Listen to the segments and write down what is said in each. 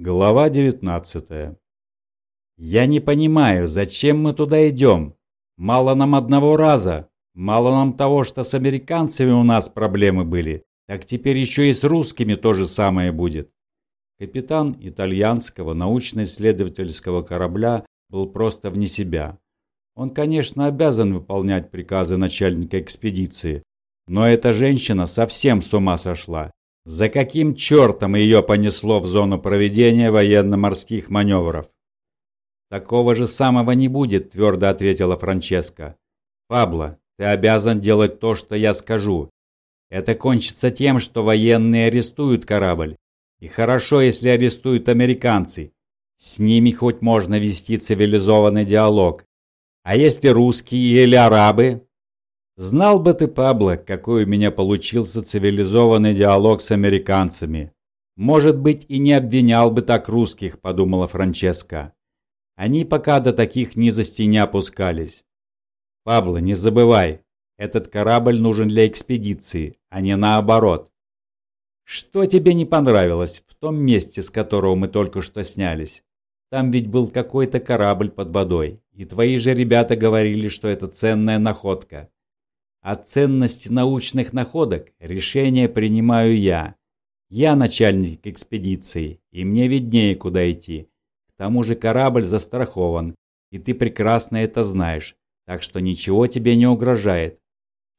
Глава 19 «Я не понимаю, зачем мы туда идем? Мало нам одного раза, мало нам того, что с американцами у нас проблемы были, так теперь еще и с русскими то же самое будет». Капитан итальянского научно-исследовательского корабля был просто вне себя. Он, конечно, обязан выполнять приказы начальника экспедиции, но эта женщина совсем с ума сошла за каким чертом ее понесло в зону проведения военно-морских маневров? Такого же самого не будет, твердо ответила Франческа. Пабло, ты обязан делать то, что я скажу. Это кончится тем, что военные арестуют корабль. И хорошо, если арестуют американцы. С ними хоть можно вести цивилизованный диалог. А если русские или арабы, Знал бы ты, Пабло, какой у меня получился цивилизованный диалог с американцами. Может быть, и не обвинял бы так русских, подумала Франческа. Они пока до таких низостей не опускались. Пабло, не забывай, этот корабль нужен для экспедиции, а не наоборот. Что тебе не понравилось в том месте, с которого мы только что снялись? Там ведь был какой-то корабль под водой, и твои же ребята говорили, что это ценная находка. О ценности научных находок решение принимаю я. Я начальник экспедиции, и мне виднее, куда идти. К тому же корабль застрахован, и ты прекрасно это знаешь, так что ничего тебе не угрожает.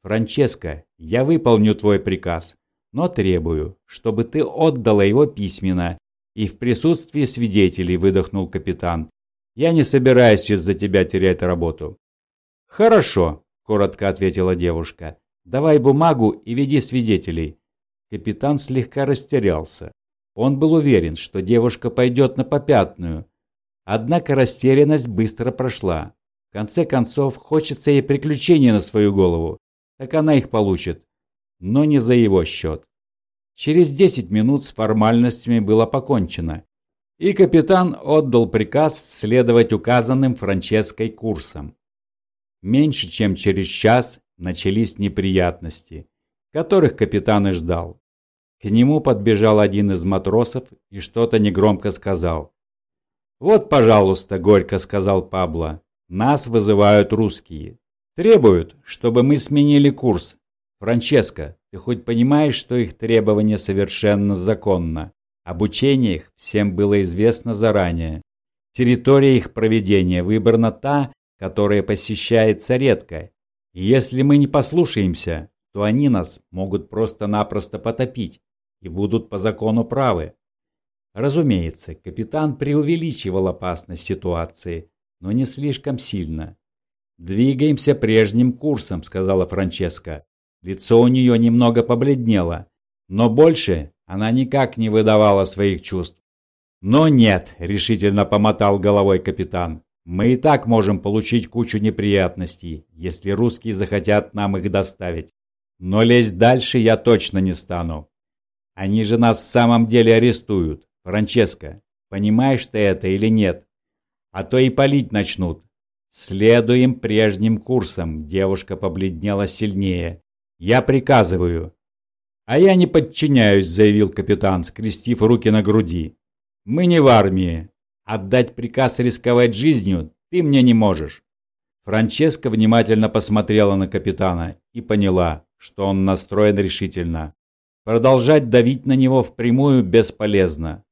Франческо, я выполню твой приказ, но требую, чтобы ты отдала его письменно и в присутствии свидетелей, выдохнул капитан. Я не собираюсь из-за тебя терять работу. Хорошо, коротко ответила девушка. Давай бумагу и веди свидетелей. Капитан слегка растерялся. Он был уверен, что девушка пойдет на попятную. Однако растерянность быстро прошла. В конце концов, хочется ей приключений на свою голову. Так она их получит. Но не за его счет. Через 10 минут с формальностями было покончено. И капитан отдал приказ следовать указанным Франческой курсам. Меньше чем через час начались неприятности, которых капитан и ждал. К нему подбежал один из матросов и что-то негромко сказал. «Вот, пожалуйста», — горько сказал Пабло, — «нас вызывают русские. Требуют, чтобы мы сменили курс. Франческо, ты хоть понимаешь, что их требование совершенно законно? Обучение их всем было известно заранее. Территория их проведения выбрана та, которое посещается редко. И если мы не послушаемся, то они нас могут просто-напросто потопить и будут по закону правы. Разумеется, капитан преувеличивал опасность ситуации, но не слишком сильно. «Двигаемся прежним курсом», — сказала Франческа. Лицо у нее немного побледнело, но больше она никак не выдавала своих чувств. «Но нет», — решительно помотал головой капитан. Мы и так можем получить кучу неприятностей, если русские захотят нам их доставить. Но лезть дальше я точно не стану. Они же нас в самом деле арестуют. Франческо, понимаешь ты это или нет? А то и палить начнут. Следуем прежним курсом. Девушка побледнела сильнее. Я приказываю. А я не подчиняюсь, заявил капитан, скрестив руки на груди. Мы не в армии. Отдать приказ рисковать жизнью ты мне не можешь. Франческа внимательно посмотрела на капитана и поняла, что он настроен решительно. Продолжать давить на него впрямую бесполезно.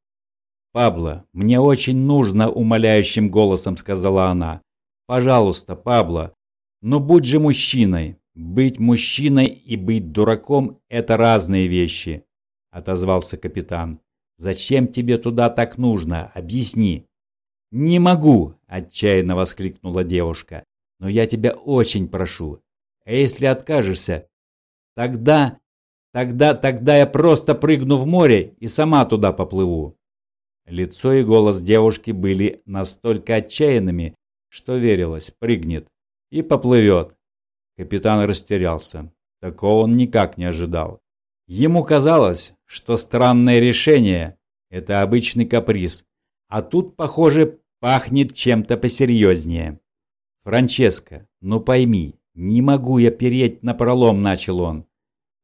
«Пабло, мне очень нужно», — умоляющим голосом сказала она. «Пожалуйста, Пабло, но будь же мужчиной. Быть мужчиной и быть дураком — это разные вещи», — отозвался капитан. «Зачем тебе туда так нужно? Объясни». «Не могу!» – отчаянно воскликнула девушка. «Но я тебя очень прошу. А если откажешься, тогда, тогда, тогда я просто прыгну в море и сама туда поплыву». Лицо и голос девушки были настолько отчаянными, что верилось, прыгнет и поплывет. Капитан растерялся. Такого он никак не ожидал. Ему казалось, что странное решение – это обычный каприз, а тут, похоже, пахнет чем-то посерьезнее. «Франческо, ну пойми, не могу я переть на пролом», — начал он.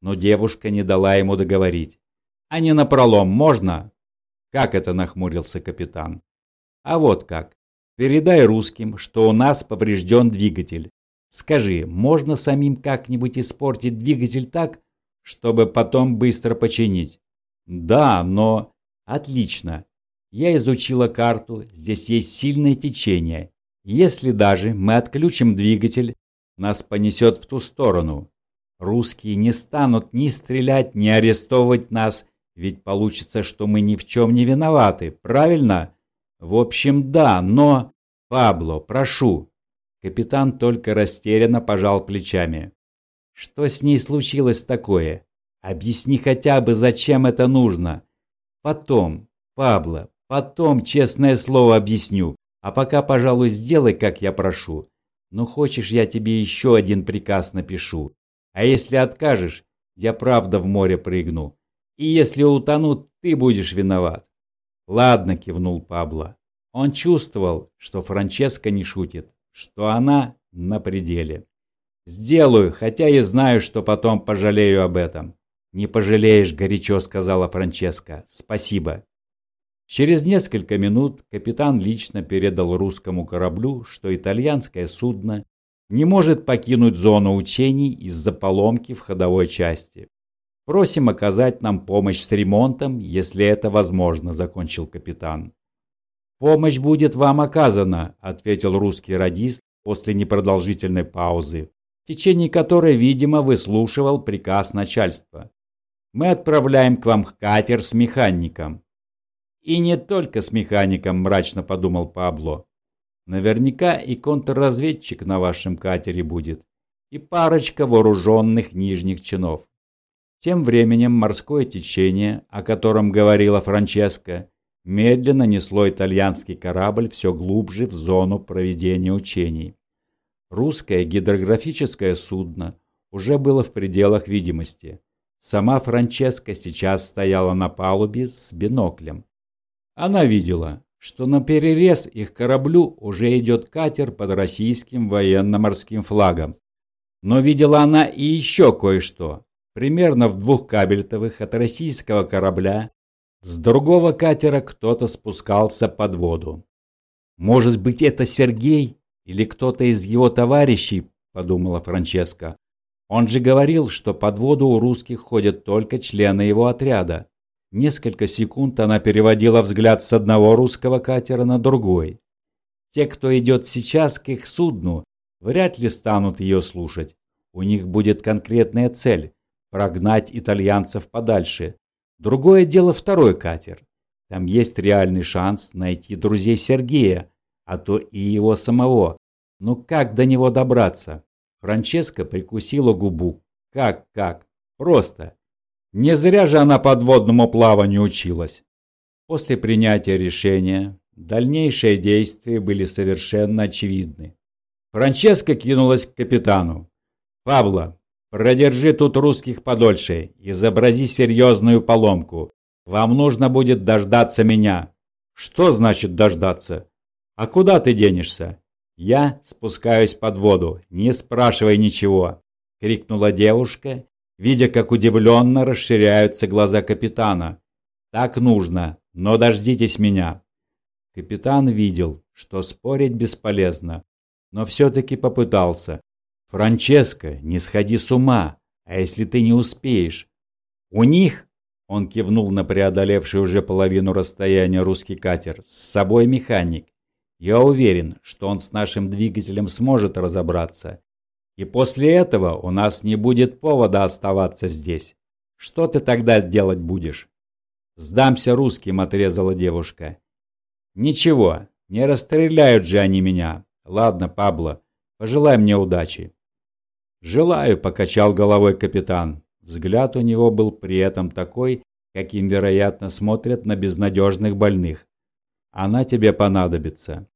Но девушка не дала ему договорить. «А не на пролом можно?» Как это нахмурился капитан? А вот как. Передай русским, что у нас поврежден двигатель. Скажи, можно самим как-нибудь испортить двигатель так, чтобы потом быстро починить? Да, но... Отлично. Я изучила карту, здесь есть сильное течение. Если даже мы отключим двигатель, нас понесет в ту сторону. Русские не станут ни стрелять, ни арестовывать нас, ведь получится, что мы ни в чем не виноваты, правильно? В общем, да, но... Пабло, прошу. Капитан только растерянно пожал плечами. Что с ней случилось такое? Объясни хотя бы, зачем это нужно. Потом, Пабло, потом, честное слово, объясню. А пока, пожалуй, сделай, как я прошу. Ну, хочешь, я тебе еще один приказ напишу. А если откажешь, я правда в море прыгну. И если утону, ты будешь виноват. Ладно, кивнул Пабло. Он чувствовал, что Франческа не шутит, что она на пределе. Сделаю, хотя и знаю, что потом пожалею об этом. Не пожалеешь, горячо сказала Франческа. Спасибо. Через несколько минут капитан лично передал русскому кораблю, что итальянское судно не может покинуть зону учений из-за поломки в ходовой части. Просим оказать нам помощь с ремонтом, если это возможно, закончил капитан. Помощь будет вам оказана, ответил русский радист после непродолжительной паузы, в течение которой, видимо, выслушивал приказ начальства. Мы отправляем к вам катер с механиком. И не только с механиком, мрачно подумал Пабло. Наверняка и контрразведчик на вашем катере будет, и парочка вооруженных нижних чинов. Тем временем морское течение, о котором говорила Франческа, медленно несло итальянский корабль все глубже в зону проведения учений. Русское гидрографическое судно уже было в пределах видимости. Сама Франческа сейчас стояла на палубе с биноклем. Она видела, что на перерез их кораблю уже идет катер под российским военно-морским флагом. Но видела она и еще кое-что примерно в двух кабельтовых от российского корабля, с другого катера кто-то спускался под воду. «Может быть, это Сергей или кто-то из его товарищей?» – подумала Франческа. «Он же говорил, что под воду у русских ходят только члены его отряда». Несколько секунд она переводила взгляд с одного русского катера на другой. Те, кто идет сейчас к их судну, вряд ли станут ее слушать. У них будет конкретная цель прогнать итальянцев подальше. Другое дело второй катер. Там есть реальный шанс найти друзей Сергея, а то и его самого. Но как до него добраться? Франческа прикусила губу. Как, как? Просто. Не зря же она подводному плаванию училась. После принятия решения дальнейшие действия были совершенно очевидны. Франческа кинулась к капитану. «Пабло, Продержи тут русских подольше, изобрази серьезную поломку. Вам нужно будет дождаться меня. Что значит дождаться? А куда ты денешься? Я спускаюсь под воду, не спрашивай ничего, крикнула девушка, видя, как удивленно расширяются глаза капитана. Так нужно, но дождитесь меня. Капитан видел, что спорить бесполезно, но все-таки попытался. «Франческо, не сходи с ума, а если ты не успеешь?» «У них?» — он кивнул на преодолевший уже половину расстояния русский катер. «С собой механик. Я уверен, что он с нашим двигателем сможет разобраться. И после этого у нас не будет повода оставаться здесь. Что ты тогда делать будешь?» «Сдамся русским», — отрезала девушка. «Ничего, не расстреляют же они меня. Ладно, Пабло, пожелай мне удачи». «Желаю», — покачал головой капитан. Взгляд у него был при этом такой, каким, вероятно, смотрят на безнадежных больных. «Она тебе понадобится».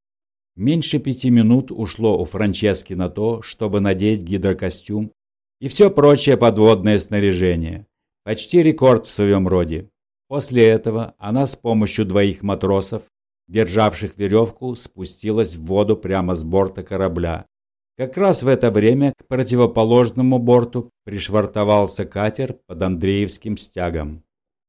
Меньше пяти минут ушло у Франчески на то, чтобы надеть гидрокостюм и все прочее подводное снаряжение. Почти рекорд в своем роде. После этого она с помощью двоих матросов, державших веревку, спустилась в воду прямо с борта корабля, как раз в это время к противоположному борту пришвартовался катер под Андреевским стягом.